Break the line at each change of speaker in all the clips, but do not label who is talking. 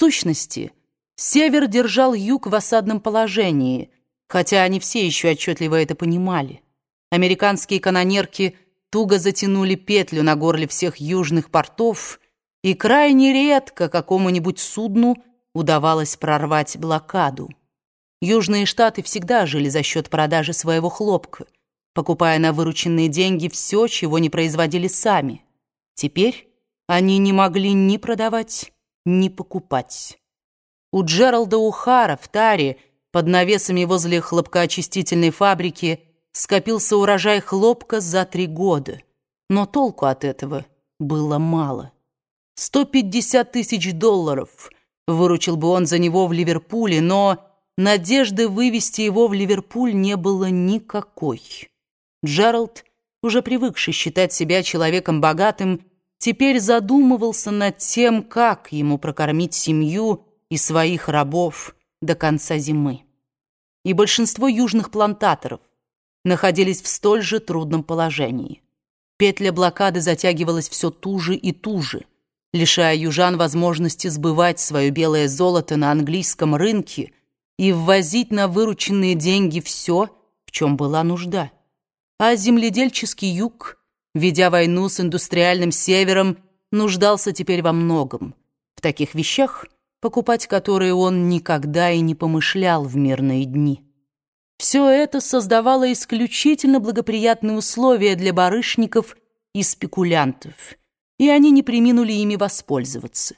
сущности, север держал юг в осадном положении, хотя они все еще отчетливо это понимали. Американские канонерки туго затянули петлю на горле всех южных портов, и крайне редко какому-нибудь судну удавалось прорвать блокаду. Южные штаты всегда жили за счет продажи своего хлопка, покупая на вырученные деньги все, чего не производили сами. Теперь они не могли ни продавать, ни покупать. У Джералда Ухара в таре под навесами возле хлопкоочистительной фабрики скопился урожай хлопка за три года, но толку от этого было мало. 150 тысяч долларов выручил бы он за него в Ливерпуле, но надежды вывести его в Ливерпуль не было никакой. Джеральд, уже привыкший считать себя человеком богатым, теперь задумывался над тем, как ему прокормить семью и своих рабов до конца зимы. И большинство южных плантаторов находились в столь же трудном положении. Петля блокады затягивалась все туже и туже, лишая южан возможности сбывать свое белое золото на английском рынке и ввозить на вырученные деньги все, в чем была нужда. А земледельческий юг – ведя войну с индустриальным севером, нуждался теперь во многом. В таких вещах, покупать которые он никогда и не помышлял в мирные дни. Все это создавало исключительно благоприятные условия для барышников и спекулянтов, и они не приминули ими воспользоваться.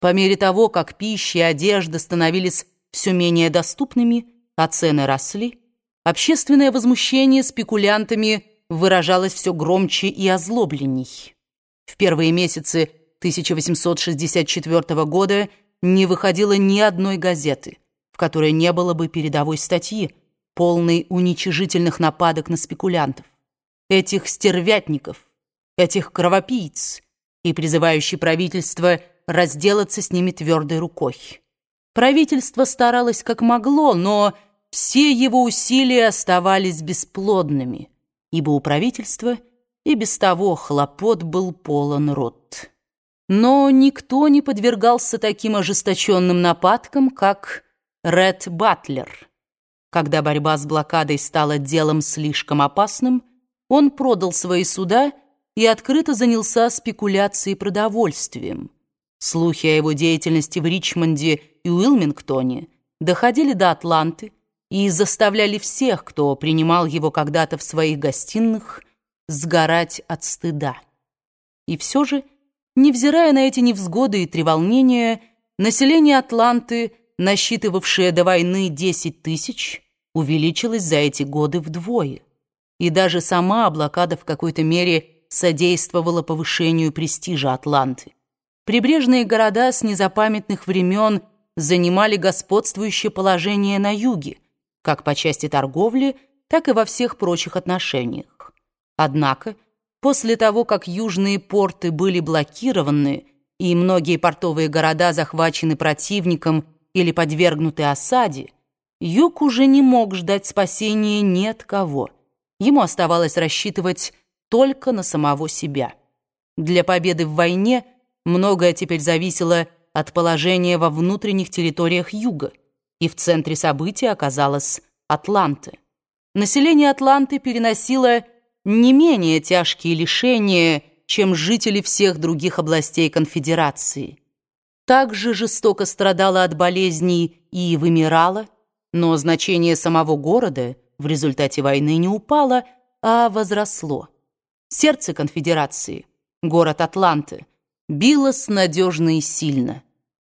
По мере того, как пища и одежда становились все менее доступными, а цены росли, общественное возмущение спекулянтами – выражалось все громче и озлобленней. В первые месяцы 1864 года не выходило ни одной газеты, в которой не было бы передовой статьи, полной уничижительных нападок на спекулянтов, этих стервятников, этих кровопийц и призывающей правительство разделаться с ними твердой рукой. Правительство старалось как могло, но все его усилия оставались бесплодными – ибо у правительства и без того хлопот был полон рот. Но никто не подвергался таким ожесточенным нападкам, как Ред Батлер. Когда борьба с блокадой стала делом слишком опасным, он продал свои суда и открыто занялся спекуляцией продовольствием. Слухи о его деятельности в Ричмонде и Уилмингтоне доходили до Атланты, и заставляли всех, кто принимал его когда-то в своих гостиных, сгорать от стыда. И все же, невзирая на эти невзгоды и треволнения, население Атланты, насчитывавшее до войны 10 тысяч, увеличилось за эти годы вдвое. И даже сама блокада в какой-то мере содействовала повышению престижа Атланты. Прибрежные города с незапамятных времен занимали господствующее положение на юге, как по части торговли, так и во всех прочих отношениях. Однако, после того, как южные порты были блокированы и многие портовые города захвачены противником или подвергнуты осаде, юг уже не мог ждать спасения ни от кого. Ему оставалось рассчитывать только на самого себя. Для победы в войне многое теперь зависело от положения во внутренних территориях юга и в центре событий оказалась Атланта. Население Атланты переносило не менее тяжкие лишения, чем жители всех других областей конфедерации. Также жестоко страдала от болезней и вымирала, но значение самого города в результате войны не упало, а возросло. Сердце конфедерации, город Атланты, билось надежно и сильно.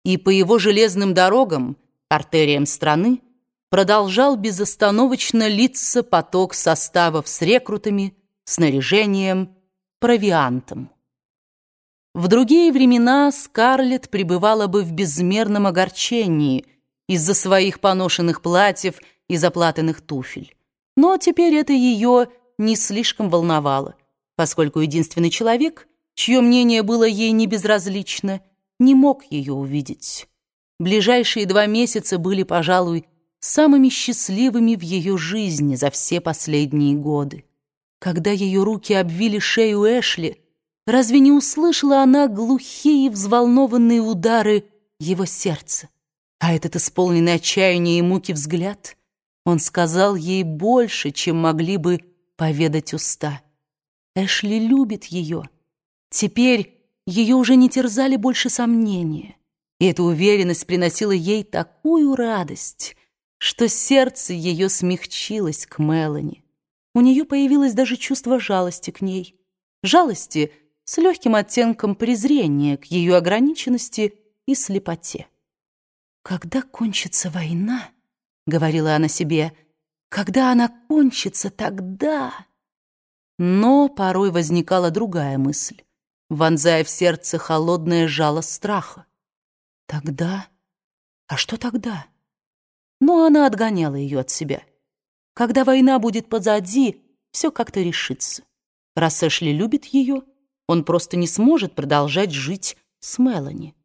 И по его железным дорогам – артериям страны, продолжал безостановочно литься поток составов с рекрутами, снаряжением, провиантом. В другие времена Скарлетт пребывала бы в безмерном огорчении из-за своих поношенных платьев и заплатанных туфель. Но теперь это ее не слишком волновало, поскольку единственный человек, чье мнение было ей не безразлично, не мог ее увидеть. Ближайшие два месяца были, пожалуй, самыми счастливыми в ее жизни за все последние годы. Когда ее руки обвили шею Эшли, разве не услышала она глухие взволнованные удары его сердце. А этот исполненный отчаяния и муки взгляд, он сказал ей больше, чем могли бы поведать уста. Эшли любит ее. Теперь ее уже не терзали больше сомнения. И эта уверенность приносила ей такую радость, что сердце ее смягчилось к Мелани. У нее появилось даже чувство жалости к ней. Жалости с легким оттенком презрения к ее ограниченности и слепоте. «Когда кончится война?» — говорила она себе. «Когда она кончится, тогда...» Но порой возникала другая мысль, вонзая в сердце холодное жало страха. Тогда? А что тогда? Но она отгоняла ее от себя. Когда война будет позади, все как-то решится. Раз Эшли любит ее, он просто не сможет продолжать жить с Мелани.